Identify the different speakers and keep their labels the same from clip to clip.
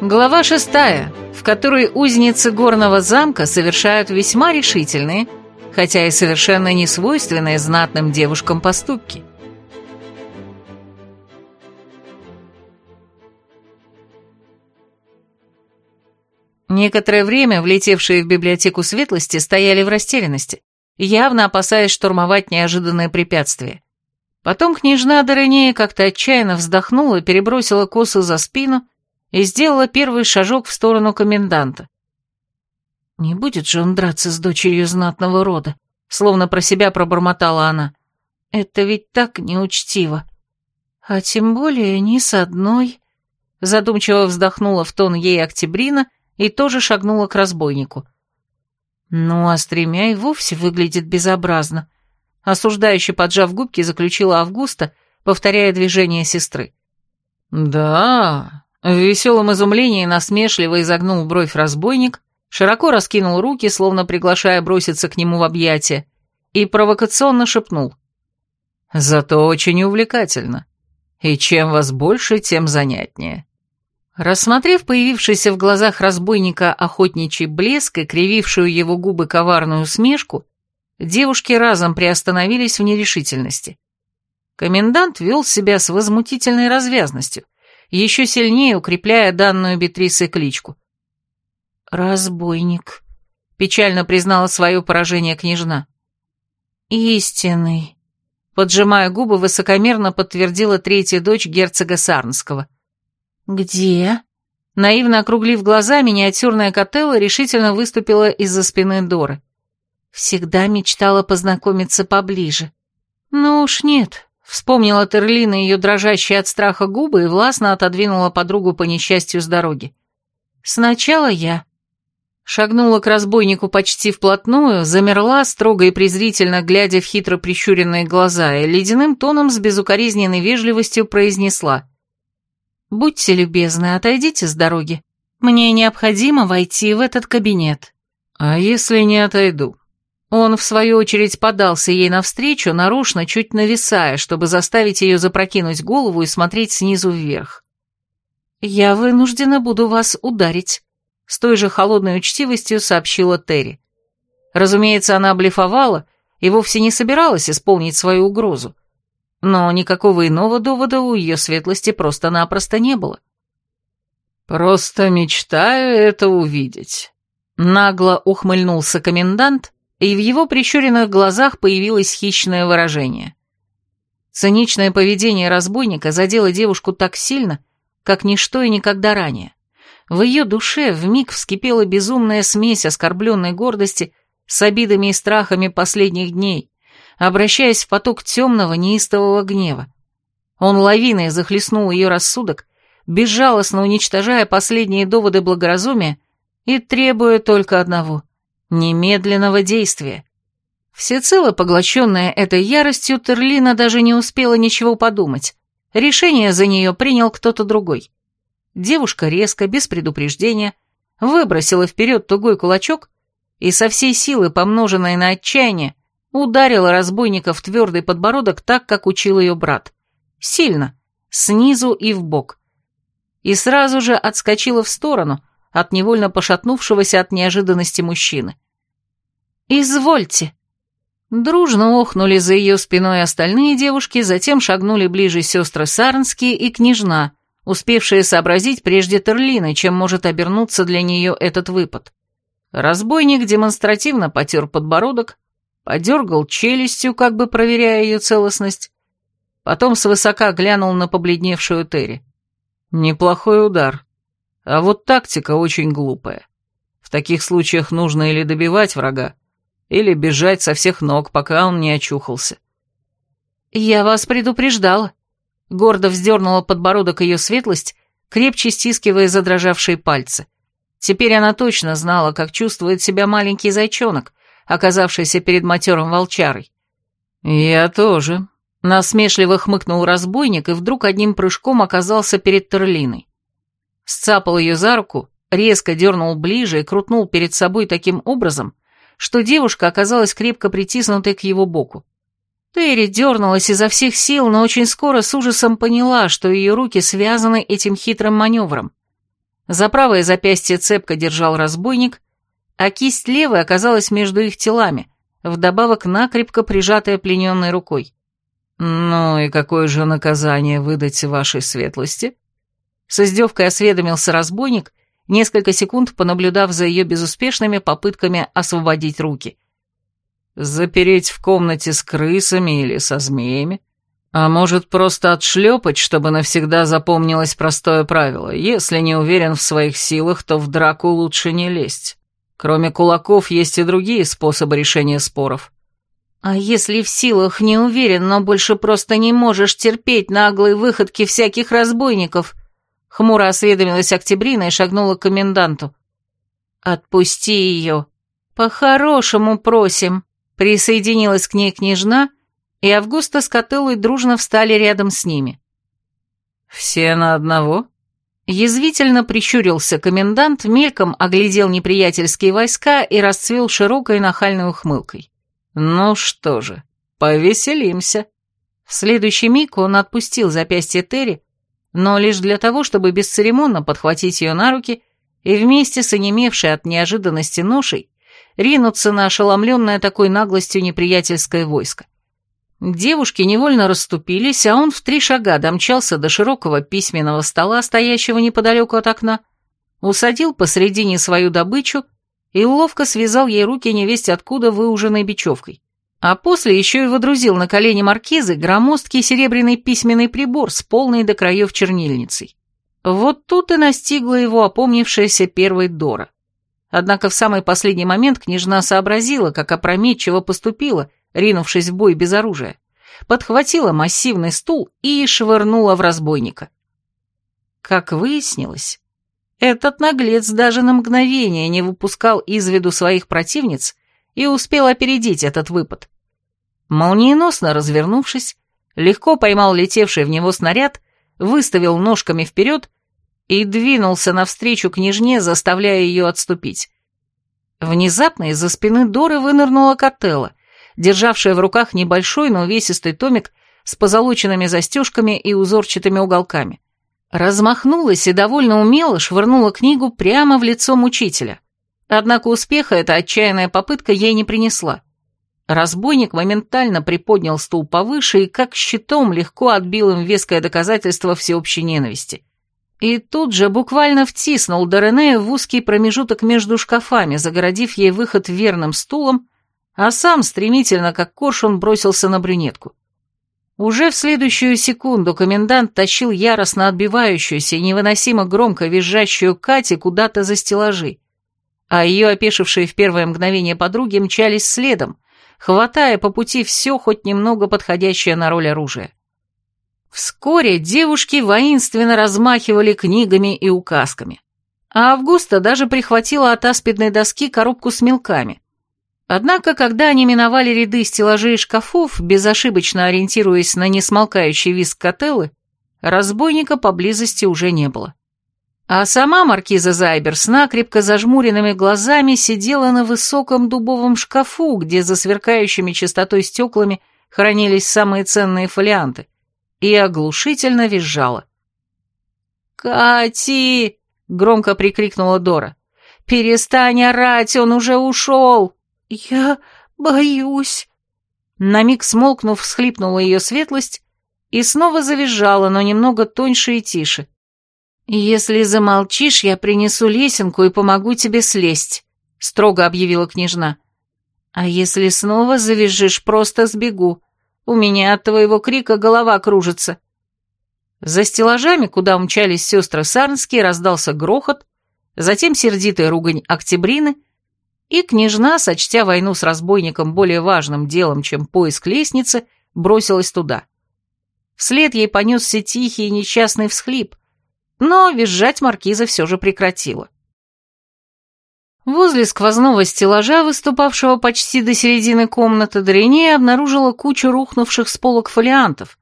Speaker 1: Глава шестая, в которой узницы горного замка совершают весьма решительные, хотя и совершенно не свойственные знатным девушкам поступки. Некоторое время влетевшие в библиотеку светлости стояли в растерянности, явно опасаясь штурмовать неожиданное препятствие. Потом княжна Доренея как-то отчаянно вздохнула, перебросила косу за спину и сделала первый шажок в сторону коменданта. «Не будет же он драться с дочерью знатного рода», словно про себя пробормотала она. «Это ведь так неучтиво. А тем более ни с одной...» Задумчиво вздохнула в тон ей Октябрина и тоже шагнула к разбойнику. Ну, а с тремя и вовсе выглядит безобразно. Осуждающе поджав губки, заключила Августа, повторяя движение сестры. «Да...» В веселом изумлении насмешливо изогнул бровь разбойник, широко раскинул руки, словно приглашая броситься к нему в объятия, и провокационно шепнул. «Зато очень увлекательно. И чем вас больше, тем занятнее». Рассмотрев появившийся в глазах разбойника охотничий блеск и кривившую его губы коварную усмешку, девушки разом приостановились в нерешительности. Комендант вел себя с возмутительной развязностью, еще сильнее укрепляя данную Бетрисой кличку. «Разбойник», — печально признала свое поражение княжна. «Истинный», — поджимая губы, высокомерно подтвердила третья дочь герцога Сарнского. «Где?» Наивно округлив глаза, миниатюрная Котелла решительно выступила из-за спины Доры. Всегда мечтала познакомиться поближе. «Ну уж нет», — вспомнила Терлина ее дрожащие от страха губы и властно отодвинула подругу по несчастью с дороги. «Сначала я». Шагнула к разбойнику почти вплотную, замерла, строго и презрительно глядя в хитро прищуренные глаза, и ледяным тоном с безукоризненной вежливостью произнесла — «Будьте любезны, отойдите с дороги. Мне необходимо войти в этот кабинет».
Speaker 2: «А если не отойду?»
Speaker 1: Он, в свою очередь, подался ей навстречу, нарочно, чуть нависая, чтобы заставить ее запрокинуть голову и смотреть снизу вверх. «Я вынуждена буду вас ударить», — с той же холодной учтивостью сообщила Терри. Разумеется, она блефовала и вовсе не собиралась исполнить свою угрозу но никакого иного довода у ее светлости просто-напросто не было.
Speaker 2: «Просто мечтаю это увидеть», — нагло ухмыльнулся комендант, и в его прищуренных глазах появилось хищное выражение.
Speaker 1: Циничное поведение разбойника задело девушку так сильно, как ничто и никогда ранее. В ее душе вмиг вскипела безумная смесь оскорбленной гордости с обидами и страхами последних дней, обращаясь в поток темного неистового гнева. Он лавиной захлестнул ее рассудок, безжалостно уничтожая последние доводы благоразумия и требуя только одного — немедленного действия. Всецело поглощенная этой яростью, Терлина даже не успела ничего подумать. Решение за нее принял кто-то другой. Девушка резко, без предупреждения, выбросила вперед тугой кулачок и со всей силы, помноженной на отчаяние, Ударила разбойника в твердый подбородок так, как учил ее брат. Сильно, снизу и в бок. И сразу же отскочила в сторону от невольно пошатнувшегося от неожиданности мужчины. «Извольте!» Дружно охнули за ее спиной остальные девушки, затем шагнули ближе сестры Сарнские и княжна, успевшие сообразить прежде Терлины, чем может обернуться для нее этот выпад. Разбойник демонстративно потер подбородок, подергал челюстью, как бы проверяя ее целостность, потом свысока глянул на побледневшую Терри. Неплохой удар. А вот тактика очень глупая. В таких случаях нужно или добивать врага, или бежать со всех ног, пока он не очухался. «Я вас предупреждала», — гордо вздернула подбородок ее светлость, крепче стискивая задрожавшие пальцы. Теперь она точно знала, как чувствует себя маленький зайчонок, оказавшийся перед матерым волчарой.
Speaker 2: «Я тоже», —
Speaker 1: насмешливо хмыкнул разбойник и вдруг одним прыжком оказался перед Терлиной. Сцапал ее за руку, резко дернул ближе и крутнул перед собой таким образом, что девушка оказалась крепко притиснутой к его боку. Терри дернулась изо всех сил, но очень скоро с ужасом поняла, что ее руки связаны этим хитрым маневром. За правое запястье цепко держал разбойник, а кисть левой оказалась между их телами, вдобавок накрепко прижатая плененной рукой. «Ну и какое же наказание выдать вашей светлости?» С издевкой осведомился разбойник, несколько секунд понаблюдав за ее безуспешными попытками освободить руки. «Запереть в комнате с крысами или со змеями? А может, просто отшлепать, чтобы навсегда запомнилось простое правило? Если не уверен в своих силах, то в драку лучше не лезть. Кроме кулаков есть и другие способы решения споров».
Speaker 2: «А если в силах не уверен, но больше просто не можешь терпеть наглые выходки всяких разбойников?» Хмуро осведомилась Октябрина и шагнула к коменданту. «Отпусти ее. По-хорошему просим», — присоединилась к ней княжна, и Августа с Котылой дружно встали рядом с ними.
Speaker 1: «Все на одного?» Язвительно прищурился комендант, мельком оглядел неприятельские войска и расцвел широкой нахальной ухмылкой. «Ну что же, повеселимся». В следующий миг он отпустил запястье Терри, но лишь для того, чтобы бесцеремонно подхватить ее на руки и вместе с онемевшей от неожиданности ношей ринуться на ошеломленное такой наглостью неприятельское войско. Девушки невольно расступились, а он в три шага домчался до широкого письменного стола, стоящего неподалеку от окна, усадил посредине свою добычу и ловко связал ей руки невесть откуда выуженной бечевкой а после еще и водрузил на колени маркизы громоздкий серебряный письменный прибор с полной до краев чернильницей. Вот тут и настигла его опомнившаяся первой Дора. Однако в самый последний момент княжна сообразила, как опрометчиво поступила, ринувшись в бой без оружия, подхватила массивный стул и швырнула в разбойника. Как выяснилось, этот наглец даже на мгновение не выпускал из виду своих противниц и успел опередить этот выпад. Молниеносно развернувшись, легко поймал летевший в него снаряд, выставил ножками вперед и двинулся навстречу княжне, заставляя ее отступить. Внезапно из-за спины Доры вынырнула Котелла, державшая в руках небольшой, но увесистый томик с позолоченными застежками и узорчатыми уголками. Размахнулась и довольно умело швырнула книгу прямо в лицо мучителя. Однако успеха эта отчаянная попытка ей не принесла. Разбойник моментально приподнял стул повыше и как щитом легко отбил им веское доказательство всеобщей ненависти. И тут же буквально втиснул Доренея в узкий промежуток между шкафами, загородив ей выход верным стулом, а сам стремительно, как коршун, бросился на брюнетку. Уже в следующую секунду комендант тащил яростно отбивающуюся и невыносимо громко визжащую Кати куда-то за стеллажи, а ее опешившие в первое мгновение подруги мчались следом, хватая по пути все хоть немного подходящее на роль оружия. Вскоре девушки воинственно размахивали книгами и указками, а Августа даже прихватила от аспидной доски коробку с мелками. Однако, когда они миновали ряды стеллажей и шкафов, безошибочно ориентируясь на несмолкающий виск котелы, разбойника поблизости уже не было. А сама маркиза Зайбер с накрепко зажмуренными глазами сидела на высоком дубовом шкафу, где за сверкающими чистотой стеклами хранились самые ценные фолианты, и оглушительно визжала. «Кати!» — громко прикрикнула Дора. «Перестань орать, он уже ушел!» «Я боюсь!» На миг смолкнув, всхлипнула ее светлость и снова завизжала, но немного тоньше и тише. «Если замолчишь, я принесу лесенку и помогу тебе слезть», — строго объявила княжна. «А если снова завяжешь, просто сбегу. У меня от твоего крика голова кружится». За стеллажами, куда умчались сестры Сарнские, раздался грохот, затем сердитая ругань Октябрины, и княжна, сочтя войну с разбойником более важным делом, чем поиск лестницы, бросилась туда. Вслед ей понесся тихий и несчастный всхлип, но визжать маркиза все же прекратила. Возле сквозного стеллажа, выступавшего почти до середины комнаты, Доринея обнаружила кучу рухнувших с полок фолиантов,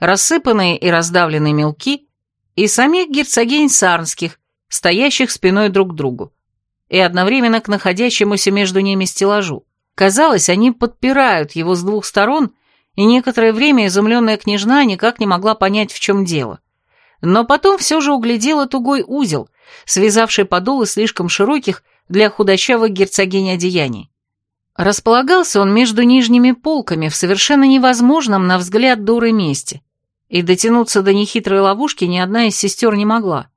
Speaker 1: рассыпанные и раздавленные мелки, и самих герцогинь сарнских, стоящих спиной друг к другу. И одновременно к находящемуся между ними стеллажу. Казалось, они подпирают его с двух сторон, и некоторое время изумленная княжна никак не могла понять, в чем дело. Но потом все же углядела тугой узел, связавший подолы слишком широких для худощавых герцогинь одеяний. Располагался он между нижними полками в совершенно невозможном, на взгляд Доры, месте, и дотянуться до нехитрой ловушки ни одна из сестер не могла.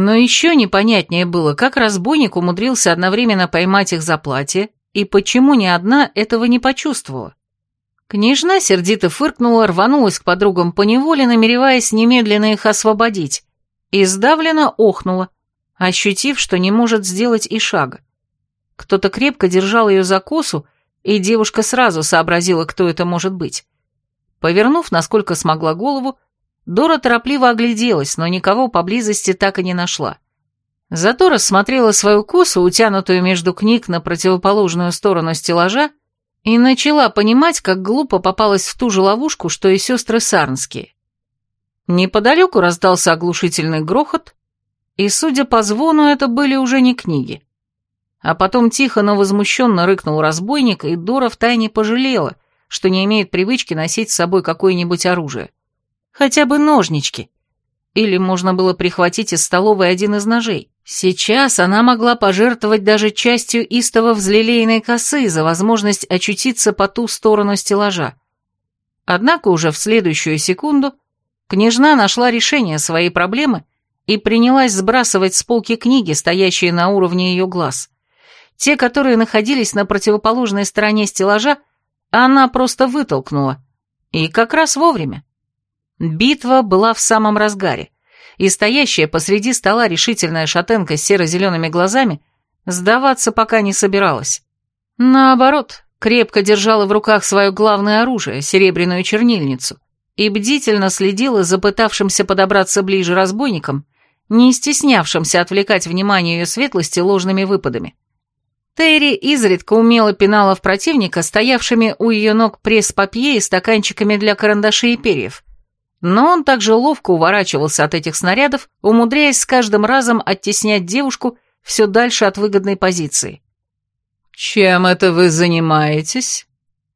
Speaker 1: Но еще непонятнее было, как разбойник умудрился одновременно поймать их за платье, и почему ни одна этого не почувствовала. Княжна сердито фыркнула, рванулась к подругам по неволе, намереваясь немедленно их освободить, и сдавленно охнула, ощутив, что не может сделать и шага. Кто-то крепко держал ее за косу, и девушка сразу сообразила, кто это может быть. Повернув, насколько смогла голову, Дора торопливо огляделась, но никого поблизости так и не нашла. Зато рассмотрела свою косу, утянутую между книг на противоположную сторону стеллажа, и начала понимать, как глупо попалась в ту же ловушку, что и сестры Сарнские. Неподалеку раздался оглушительный грохот, и, судя по звону, это были уже не книги. А потом тихо, но возмущенно рыкнул разбойник, и Дора втайне пожалела, что не имеет привычки носить с собой какое-нибудь оружие. Хотя бы ножнички. Или можно было прихватить из столовой один из ножей. Сейчас она могла пожертвовать даже частью истово взлелеянной косы за возможность очутиться по ту сторону стеллажа. Однако уже в следующую секунду княжна нашла решение своей проблемы и принялась сбрасывать с полки книги, стоящие на уровне ее глаз. Те, которые находились на противоположной стороне стеллажа, она просто вытолкнула. И как раз вовремя. Битва была в самом разгаре, и стоящая посреди стола решительная шатенка с серо-зелеными глазами сдаваться пока не собиралась. Наоборот, крепко держала в руках свое главное оружие, серебряную чернильницу, и бдительно следила за пытавшимся подобраться ближе разбойником, не стеснявшимся отвлекать внимание ее светлости ложными выпадами. Терри изредка умело пинала в противника, стоявшими у ее ног пресс-папье и стаканчиками для карандашей и перьев. Но он также ловко уворачивался от этих снарядов, умудряясь с каждым разом оттеснять девушку все дальше от выгодной позиции. «Чем это вы занимаетесь?»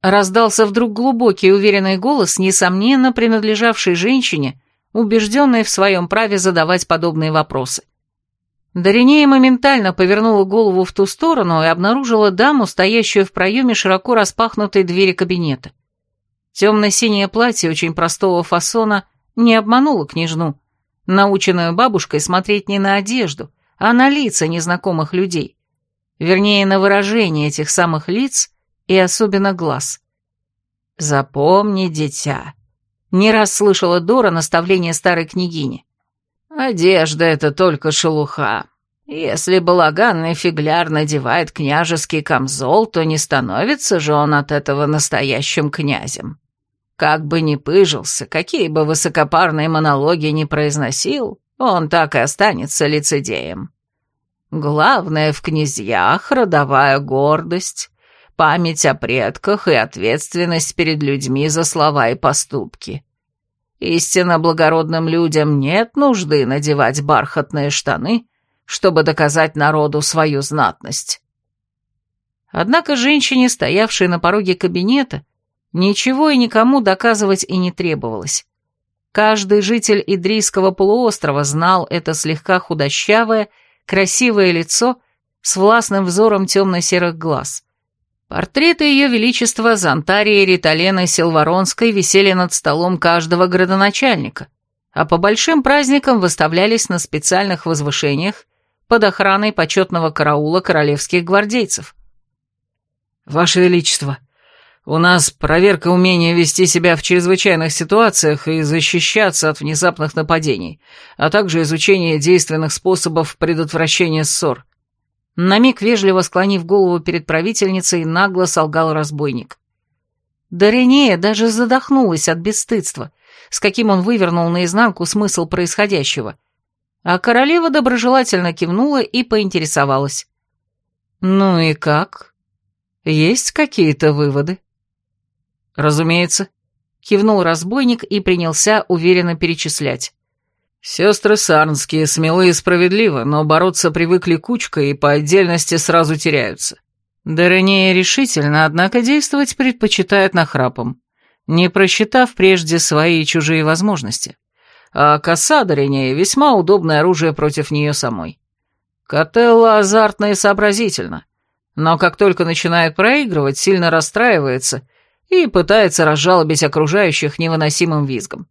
Speaker 1: Раздался вдруг глубокий уверенный голос, несомненно принадлежавший женщине, убежденной в своем праве задавать подобные вопросы. Доринея моментально повернула голову в ту сторону и обнаружила даму, стоящую в проеме широко распахнутой двери кабинета. Темно-синее платье очень простого фасона не обмануло княжну, наученную бабушкой смотреть не на одежду, а на лица незнакомых людей. Вернее, на выражение этих самых лиц и особенно глаз. «Запомни, дитя», — не раз слышала Дора наставление старой княгини. Одежда — это только шелуха. Если балаганный фигляр надевает княжеский камзол, то не становится же он от этого настоящим князем. Как бы ни пыжился, какие бы высокопарные монологи ни произносил, он так и останется лицедеем. Главное в князьях — родовая гордость, память о предках и ответственность перед людьми за слова и поступки. Истинно благородным людям нет нужды надевать бархатные штаны, чтобы доказать народу свою знатность. Однако женщине, стоявшей на пороге кабинета, ничего и никому доказывать и не требовалось. Каждый житель Идрийского полуострова знал это слегка худощавое, красивое лицо с властным взором темно-серых глаз. Портреты Ее Величества Зонтарии Риталены Силваронской висели над столом каждого градоначальника, а по большим праздникам выставлялись на специальных возвышениях под охраной почетного караула королевских гвардейцев. «Ваше Величество, у нас проверка умения вести себя в чрезвычайных ситуациях и защищаться от внезапных нападений, а также изучение действенных способов предотвращения ссор», на миг вежливо склонив голову перед правительницей, нагло солгал разбойник. Доринея даже задохнулась от бесстыдства, с каким он вывернул наизнанку смысл происходящего. А королева доброжелательно кивнула и поинтересовалась. «Ну и как? Есть какие-то выводы?» «Разумеется», — кивнул разбойник и принялся уверенно перечислять.
Speaker 3: Сестры Сарнские смелы и справедливы, но бороться привыкли кучкой и по отдельности сразу теряются. Доренея решительно, однако действовать предпочитает нахрапом, не просчитав прежде свои и чужие возможности. А коса Доренея весьма удобное оружие против нее самой. Котелла азартна и сообразительна, но как только начинает проигрывать, сильно расстраивается и пытается разжалобить окружающих невыносимым визгом.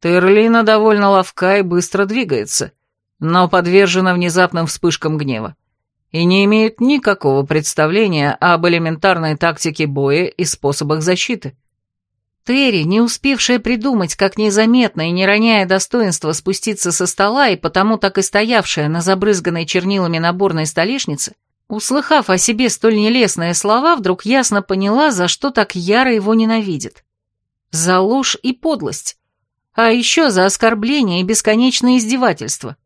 Speaker 3: Терлина довольно ловка и быстро двигается, но подвержена внезапным вспышкам гнева и не имеет никакого представления об элементарной тактике боя и способах защиты.
Speaker 2: Терри, не успевшая придумать, как незаметно и не роняя достоинства спуститься со стола и потому так и стоявшая на забрызганной чернилами наборной столешнице, услыхав о себе столь нелестные слова, вдруг ясно поняла, за что так яро его ненавидит. За ложь и подлость, а еще за оскорбление и бесконечное издевательство.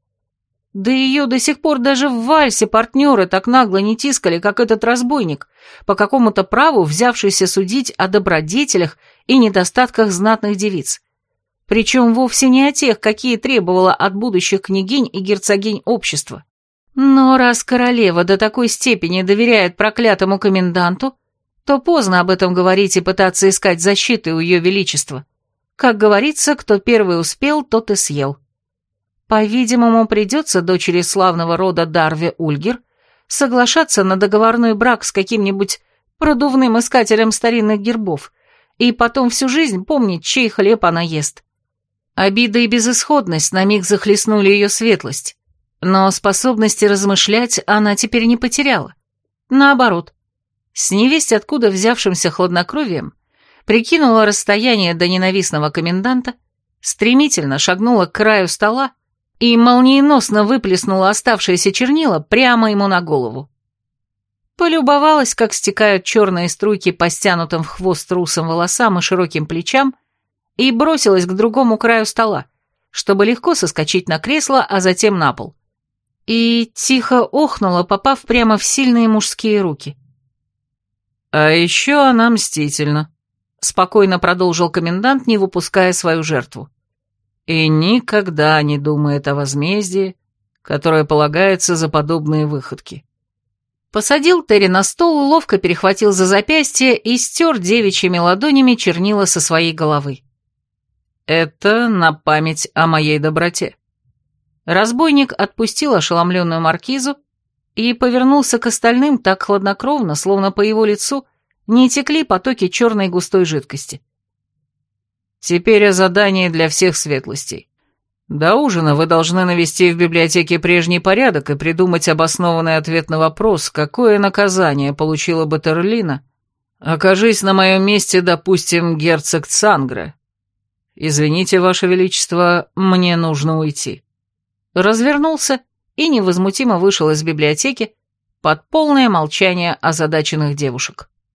Speaker 2: Да ее до сих пор даже в вальсе партнеры так нагло не тискали, как этот разбойник, по какому-то праву взявшийся судить о добродетелях и недостатках знатных девиц. Причем вовсе не о тех, какие требовала от будущих княгинь и герцогинь общества. Но раз королева до такой степени доверяет проклятому коменданту, то поздно об этом говорить и пытаться искать защиты у ее величества. Как говорится, кто первый успел, тот и съел. По-видимому, придется дочери славного рода Дарве Ульгер соглашаться на договорной брак с каким-нибудь продувным искателем старинных гербов и потом всю жизнь помнить, чей хлеб она ест. Обида и безысходность на миг захлестнули ее светлость, но способности размышлять она теперь не потеряла. Наоборот, с невесть откуда взявшимся хладнокровием, прикинула расстояние до ненавистного коменданта, стремительно шагнула к краю стола и молниеносно выплеснула оставшиеся чернила прямо ему на голову. Полюбовалась, как стекают черные струйки по стянутым в хвост трусам волосам и широким плечам, и бросилась к другому краю стола, чтобы легко соскочить на кресло, а затем на пол. И тихо охнула, попав прямо в сильные мужские руки.
Speaker 3: «А еще она мстительна», — спокойно продолжил комендант, не выпуская свою жертву и никогда не думает о возмездии, которое полагается за подобные выходки.
Speaker 2: Посадил Терри на стол, ловко перехватил за запястье и стер девичьими ладонями чернила со своей головы.
Speaker 3: «Это на память о моей доброте».
Speaker 2: Разбойник отпустил ошеломленную маркизу и повернулся к остальным так хладнокровно, словно по его лицу не текли потоки черной густой жидкости.
Speaker 3: Теперь о задании для всех светлостей. До ужина вы должны навести в библиотеке прежний порядок и придумать обоснованный ответ на вопрос, какое наказание получила бы Терлина, окажись на моем месте, допустим, герцог Цангра. Извините, ваше величество, мне нужно уйти.
Speaker 2: Развернулся и невозмутимо вышел из библиотеки под полное молчание озадаченных девушек.